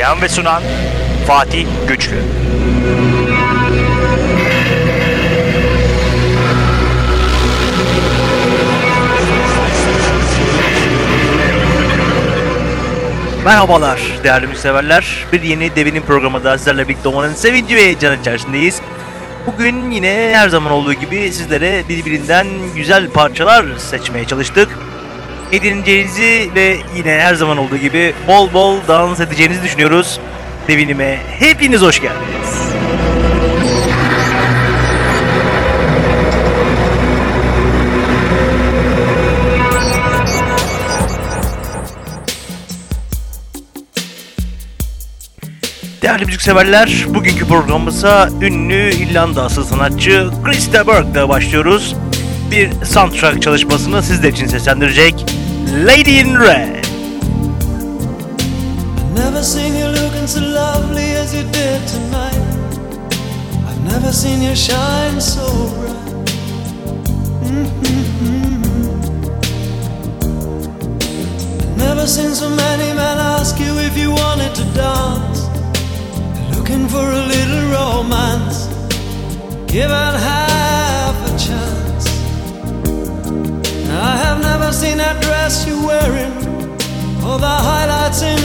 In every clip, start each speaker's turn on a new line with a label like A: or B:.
A: Hazırlayan ve sunan Fatih Güçlü. Merhabalar değerli müseverler. Bir yeni Devin'in programında sizlerle birlikte olmanın sevinci ve heyecanı içerisindeyiz. Bugün yine her zaman olduğu gibi sizlere birbirinden güzel parçalar seçmeye çalıştık. Edineceğinizi ve yine her zaman olduğu gibi bol bol dans edeceğinizi düşünüyoruz. Devinime hepiniz hoş geldiniz. Değerli müzikseverler, bugünkü programımıza ünlü İrlanda asıl sanatçı Krista Burke'la başlıyoruz. Bir soundtrack çalışmasını sizler için seslendirecek Lady in Red.
B: Never seen you looking so lovely as you did tonight. I've never seen you shine so bright. Mm-hmm. Never seen so many men ask you if you wanted to dance. Looking for a little romance. Give Given half a chance. I have dress you're wearing. All the highlights in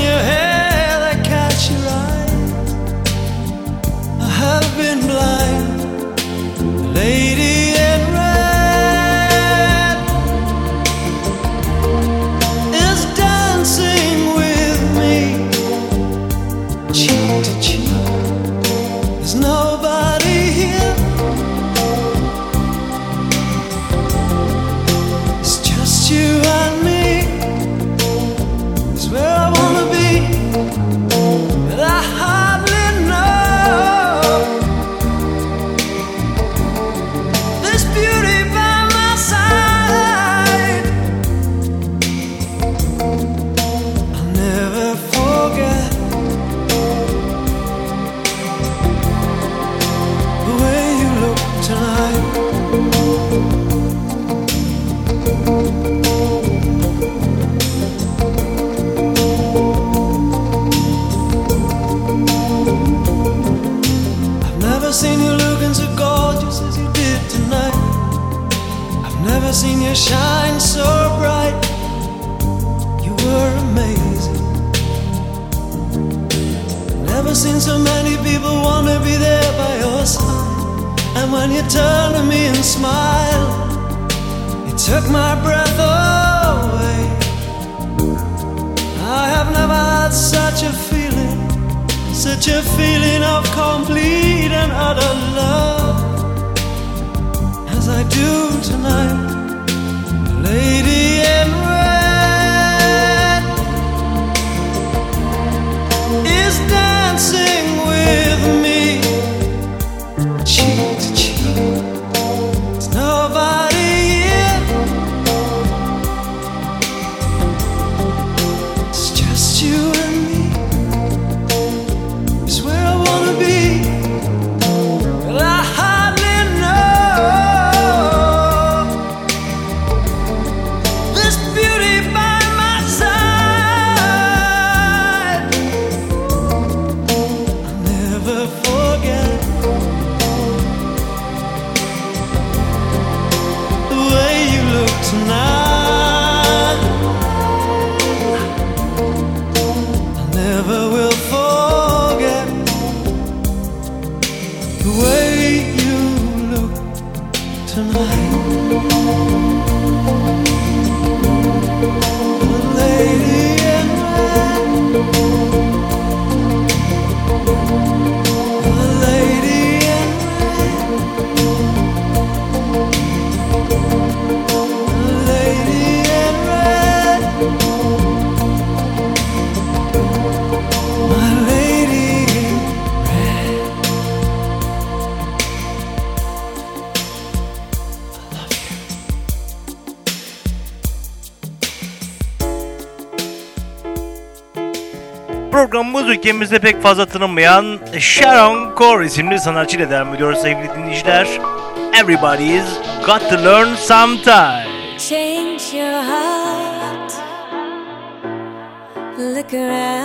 B: turn to me and smile, it took my breath away. I have never had such a feeling, such a feeling of complete and utter love as I do tonight. Lady
A: ülkemizde pek fazla tanınmayan Sharon Core isimli sanatçıyla devam ediyoruz sevgili dinleyiciler. Everybody's got to learn sometime.
C: Change your heart. Look around.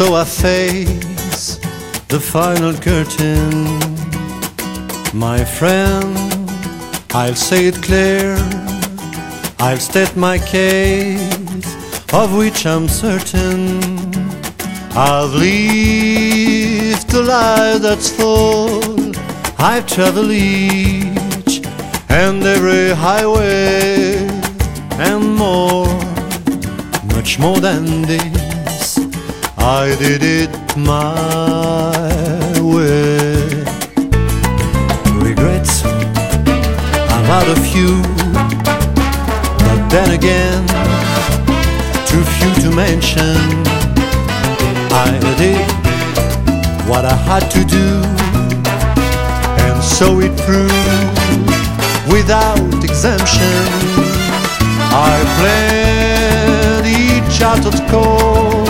D: So I face the final curtain. My friend, I'll say it clear, I'll state my case, of which I'm certain. I've lived a life that's full, I've traveled each and every highway and more, much more than this. I did it my way. Regrets, had a few, but then again, too few to mention. I did what I had to do, and so it proved without exemption. I played each out of course,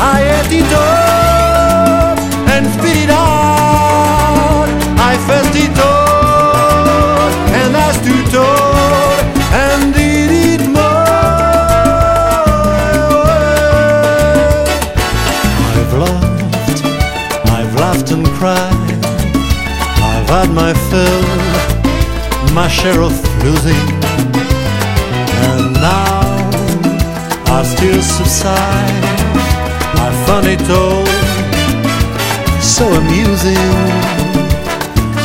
D: I ate it up and spit it out. I faced it all and I stood tall and did it more. I've laughed, I've laughed and cried. I've had my fill, my share of losing. And now I still subside. I find so amusing.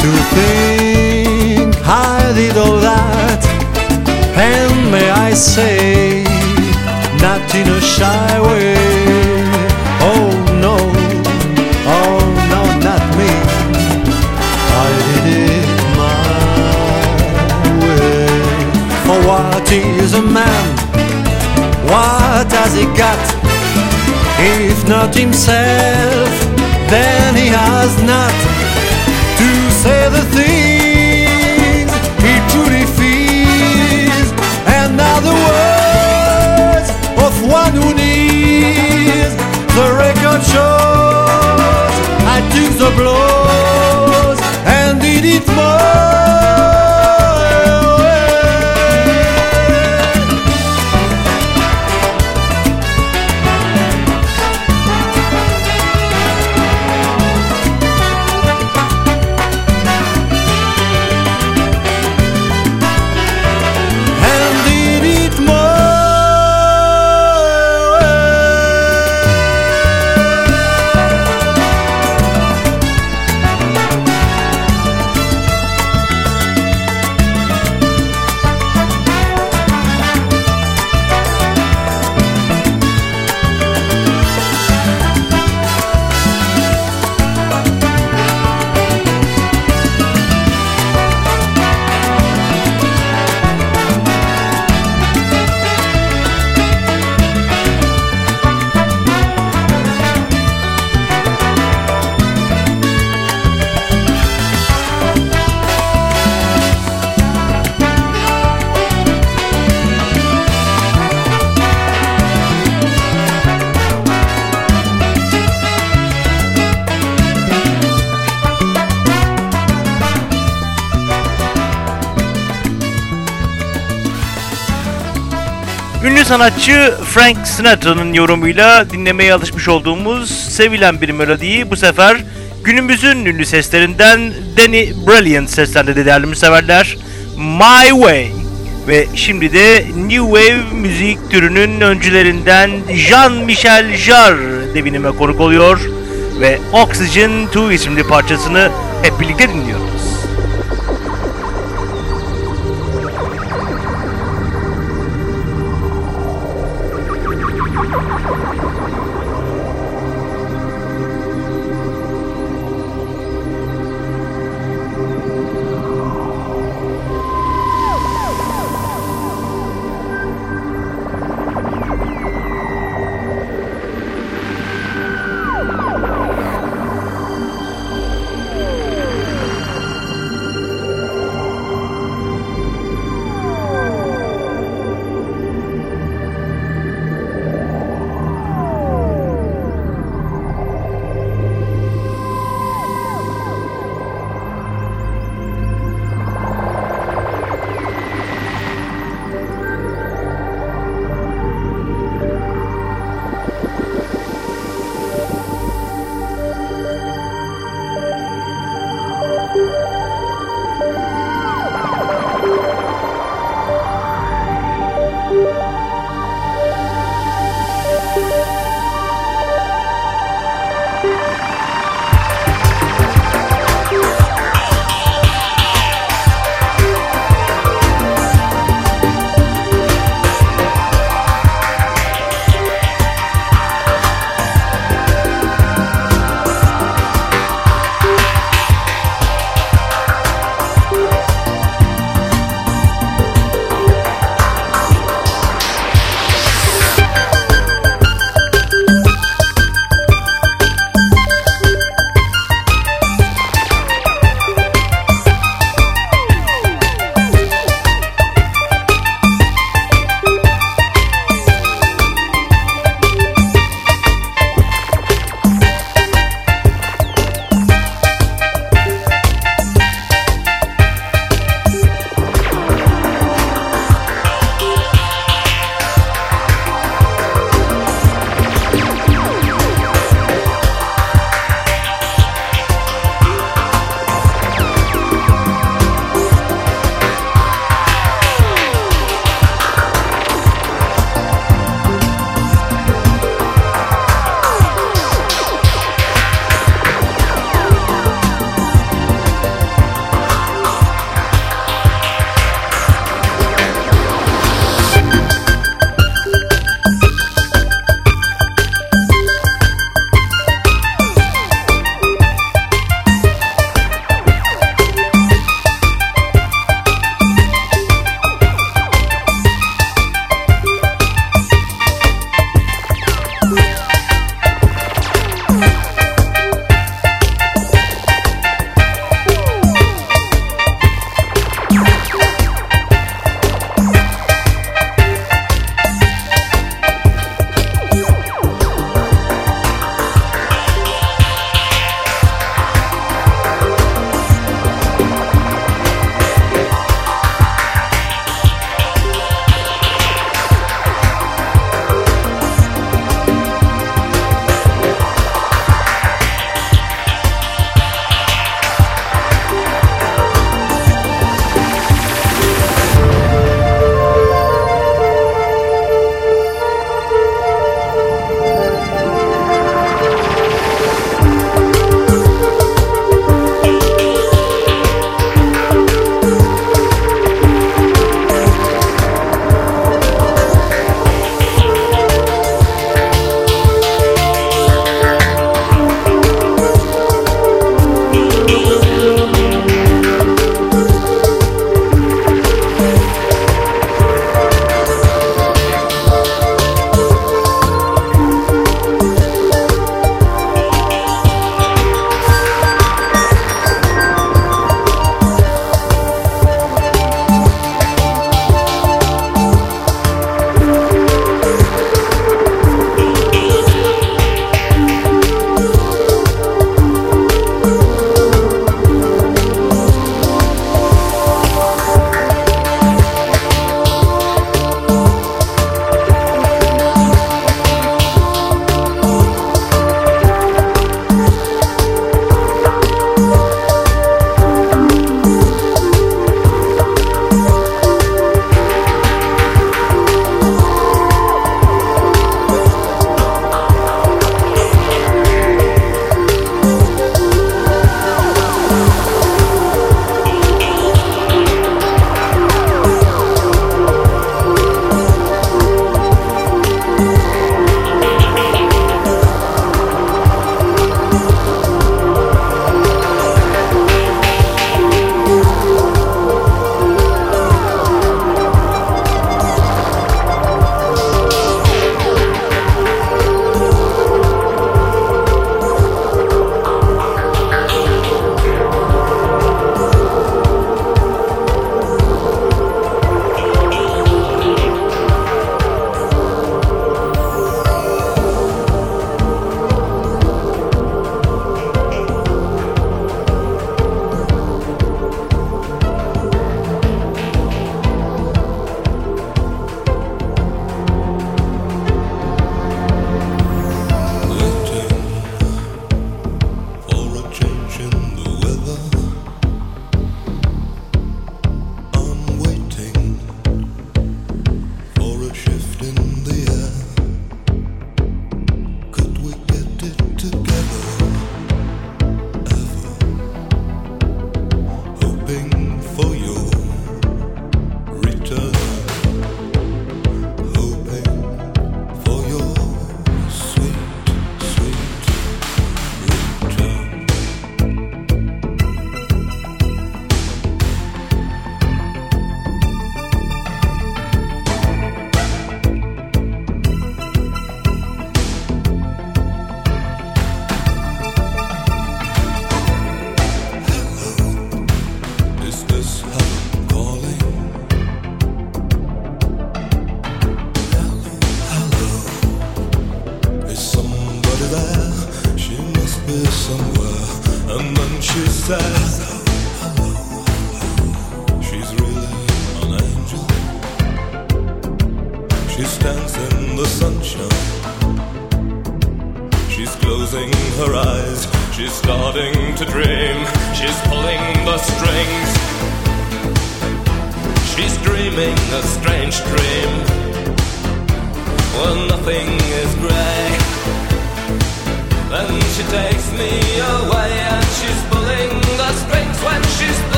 D: to think I did all that. And may I say, not in a shy way. Oh no, oh no, not me. I did it my way. For what is a man? What has he got? If not himself, then he has not to say the things he truly feels, and now the words of one who needs. The record shows I took the blows and did it my
A: sanatçı Frank Sinatra'nın yorumuyla dinlemeye alışmış olduğumuz sevilen bir melodiyi bu sefer günümüzün ünlü seslerinden Danny Brilliant seslendirdi değerli müseverler. My Way ve şimdi de New Wave müzik türünün öncülerinden Jean-Michel Jarre devinime konuk oluyor ve Oxygen 2 isimli parçasını hep birlikte dinliyoruz.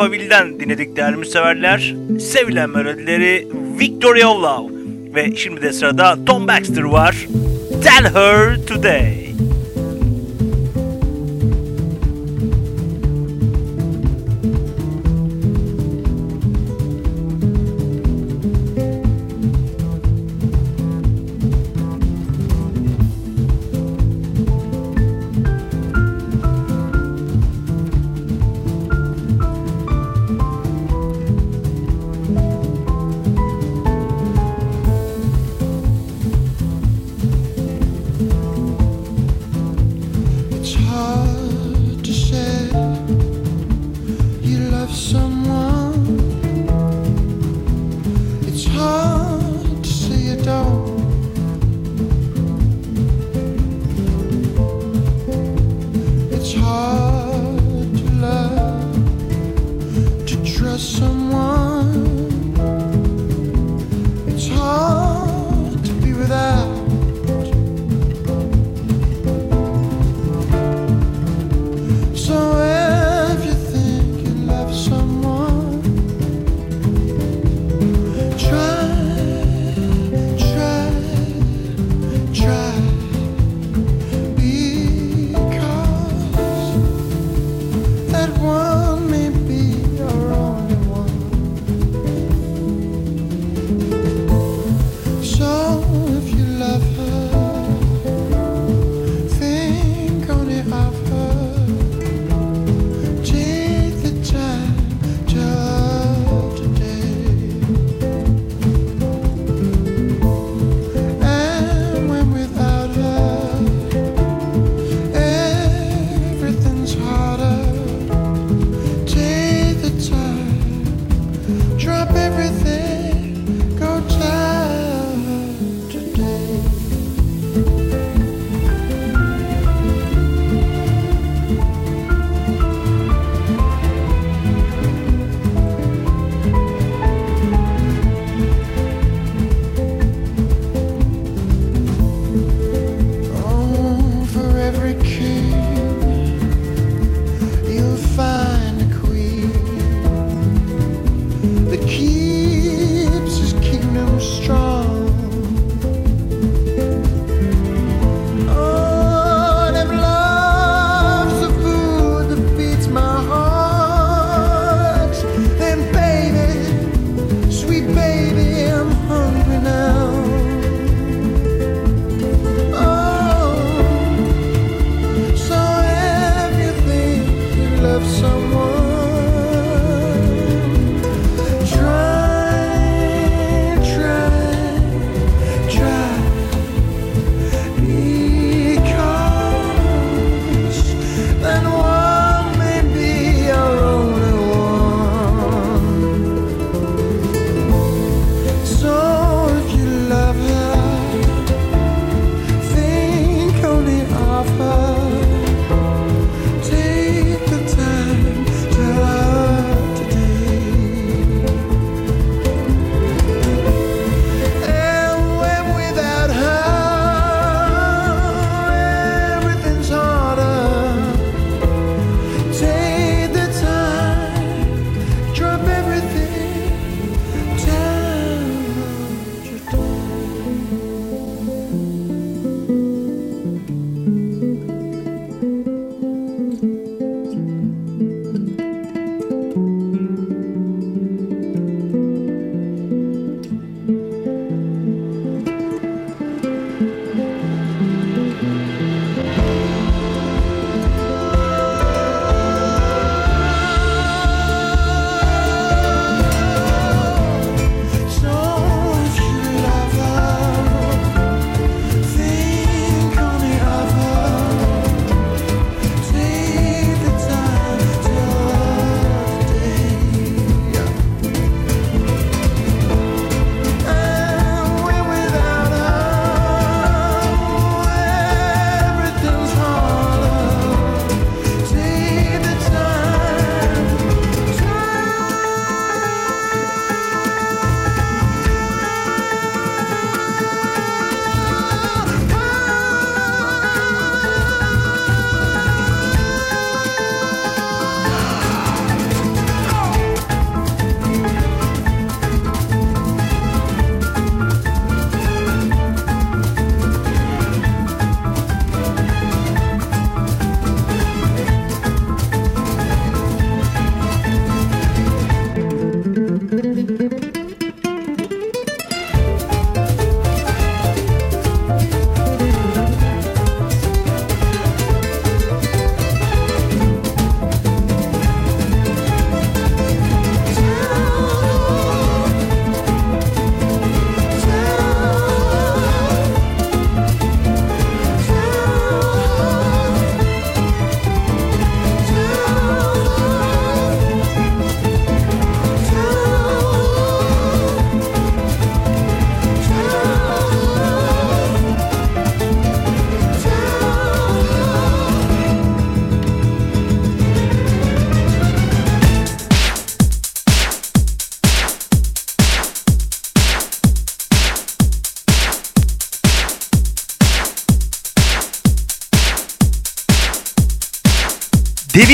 A: Alphaville'den dinledik değerli müseverler. Sevilen melodileri Victoria Love ve şimdi de sırada Tom Baxter var. Tell her today.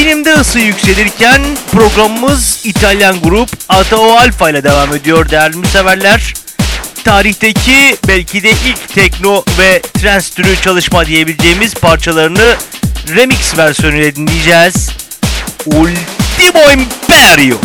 A: Devinimde ısı yükselirken programımız İtalyan grup Atao Alfa ile devam ediyor değerli müseverler. Tarihteki belki de ilk tekno ve trance türü çalışma diyebileceğimiz parçalarını remix versiyonuyla dinleyeceğiz. Ultimo Imperio.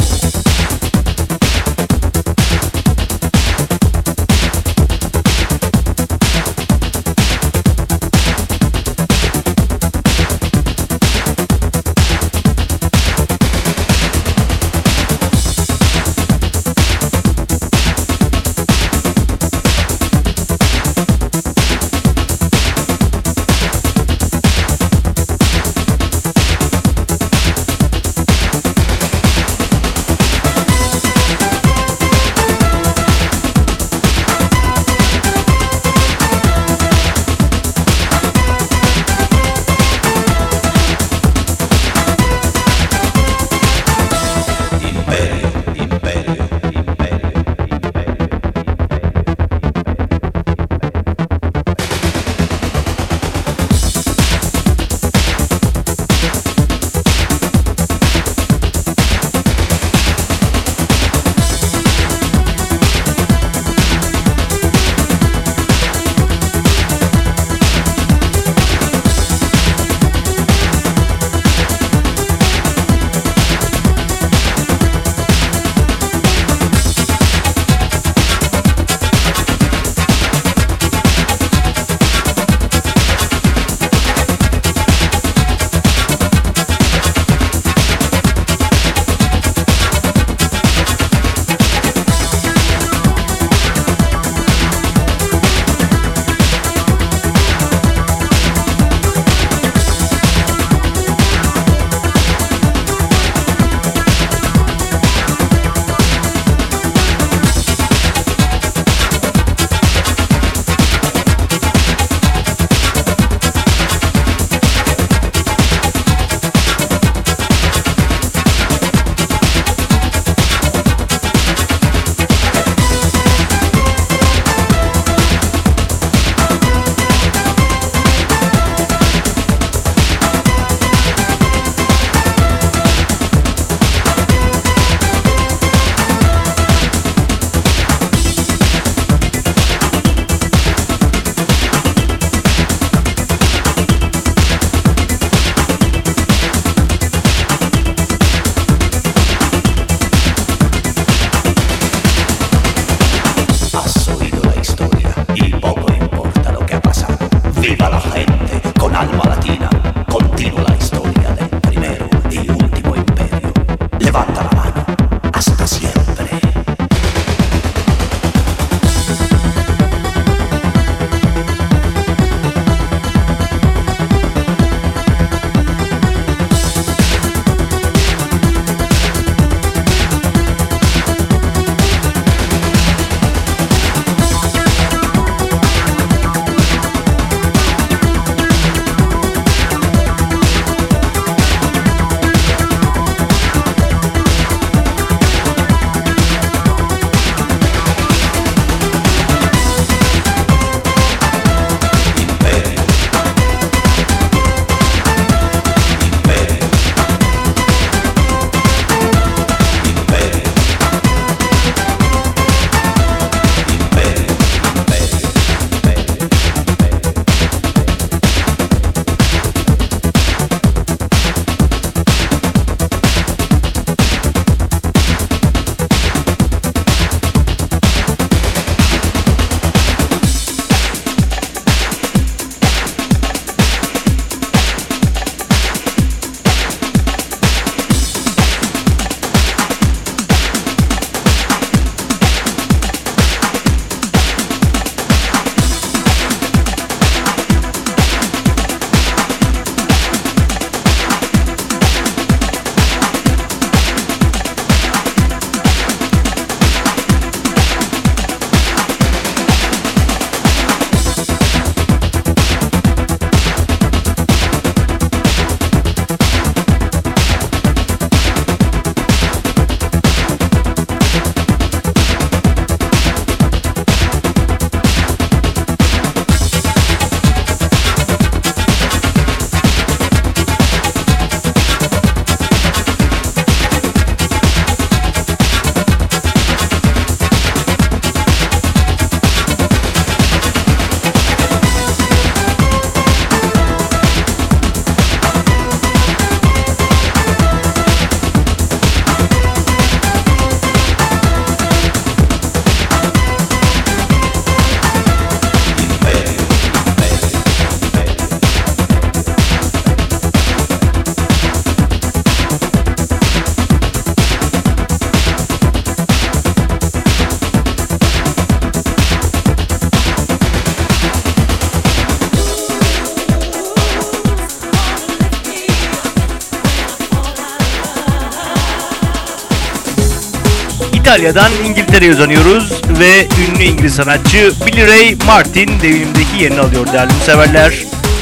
E: İtalya'dan İngiltere'ye uzanıyoruz ve ünlü İngiliz sanatçı Billy Ray Martin devrimdeki yerini alıyor değerli severler.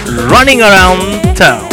E: Running Around Town.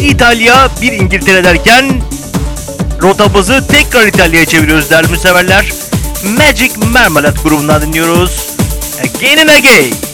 E: İtalya, bir İngiltere derken rotamızı tekrar İtalya'ya çeviriyoruz değerli müseverler. Magic Marmalade grubundan dinliyoruz. Again and again.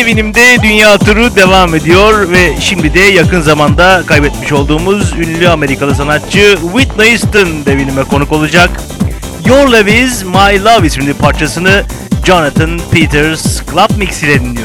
A: Devinim'de dünya turu devam ediyor ve şimdi de yakın zamanda kaybetmiş olduğumuz ünlü Amerikalı sanatçı Whitney Houston devinime konuk olacak. Your Love Is My Love isimli parçasını Jonathan Peters Club Mix ile dinliyoruz.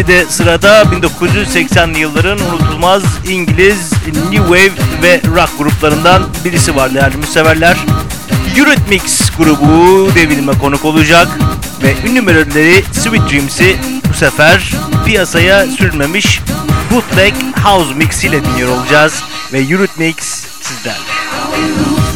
A: Şimdi de sırada 1980'li yılların unutulmaz İngiliz New Wave ve rock gruplarından birisi var değerli müseverler. Eurythmics grubu devilime konuk olacak ve ünlü melodileri Sweet Dreams'i bu sefer piyasaya sürmemiş bootleg house mix ile dinliyor olacağız ve Eurythmics sizlerle.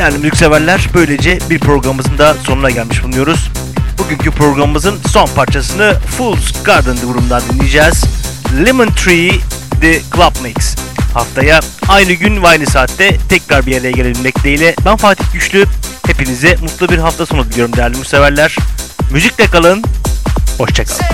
F: Değerli müzikseverler böylece bir programımızın da sonuna gelmiş bulunuyoruz. Bugünkü programımızın son parçasını Fool's Garden grubundan dinleyeceğiz. Lemon Tree The Club Mix. Haftaya aynı gün ve aynı saatte tekrar bir araya gelebilmek dileğiyle ben Fatih Güçlü. Hepinize mutlu bir hafta sonu diliyorum değerli müzikseverler. Müzikle kalın, hoşçakalın.